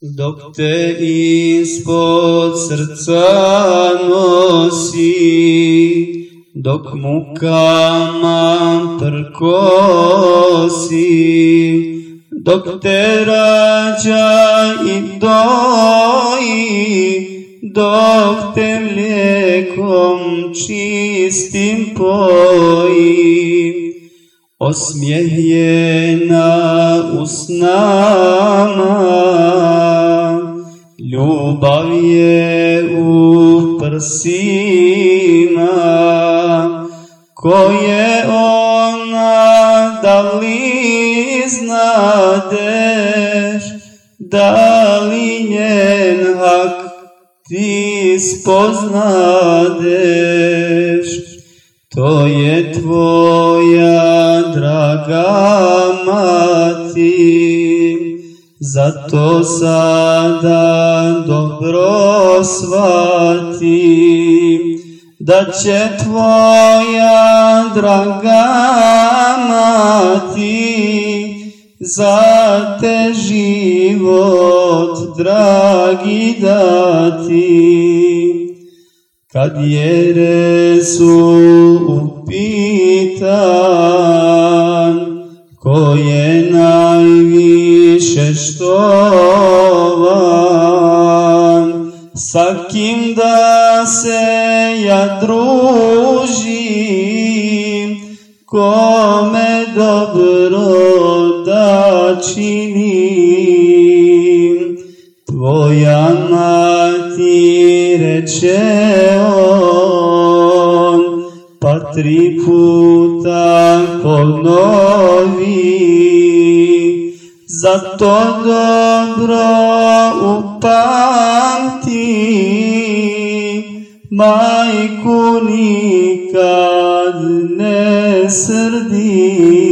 Dok te ispod srca nosi, dok mukama prkosi, dok te rađa i doji, dok te mlijekom čistim poji. Osmijeh je na usnama, ljubav je u prsima, ko je ona, da li znadeš, da li njen hak ti spoznadeš, to je tvoja draga mati, zato sada dobro svati, da će tvoja draga mati za te život dragi dati. Kad je Resul upitan, ko je najviše štovan, sa kim da se ja družim, kome dobro da činim. Tvoja mati reče on, pa tri puta ponovi. Zato dobro upamti, majku nikad ne srdi.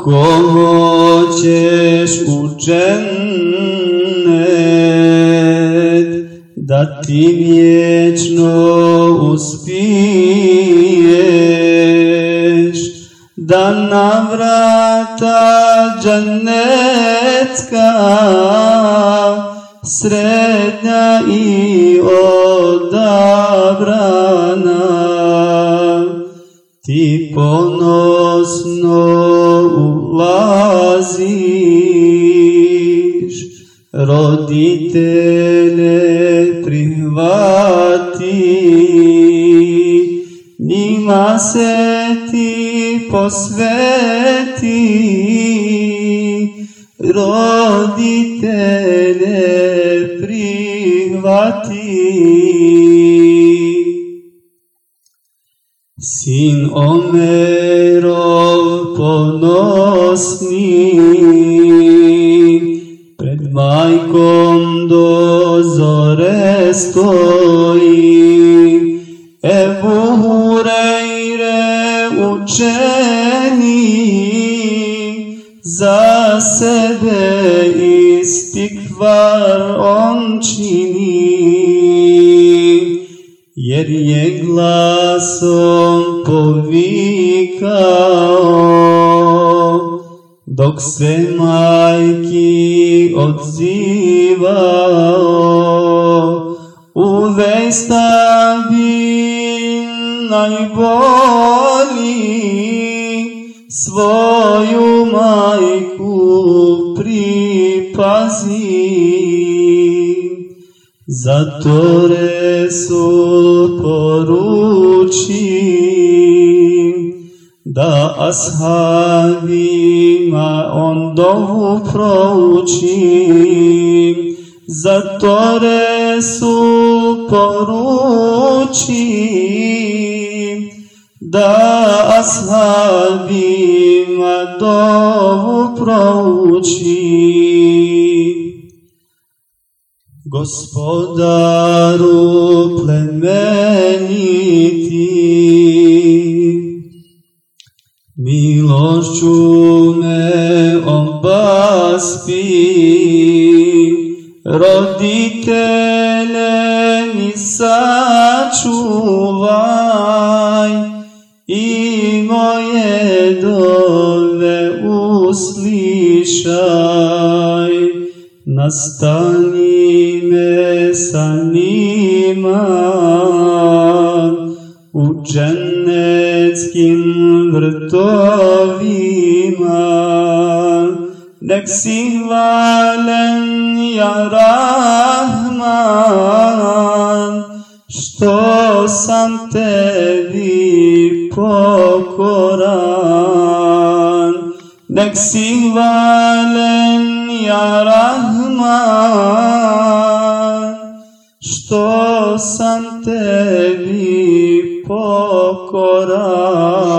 Ako hoćeš u džennet, da ti vječno uspiješ, da na vrata džennetska srednja i odabrana, ti ponosno ulaziš, roditelje prihvati, njima se ti posveti, roditelje prihvati. Sin Omerov ponosni, pred majkom do zore stoji, Ebu Hureyre učeni, za sebe istikvar on čini, jer je glasom povikao, dok se majki odzivao, uvesta bin najbolji, svoju majku pripazi. Zato Resul poruči da ashabima on dovu prouči. Zato Resul poruči da ashabima dovu prouči. Gospodaru plemeniti, roditelje mi sačuvaj i moje dove usli. nastani me sa njima u džennetskim vrtovima. Nek si hvalen, ja Rahman, što sam tebi pokoran. Nek si hvalen, ja Rahman, što sam tebi pokoran.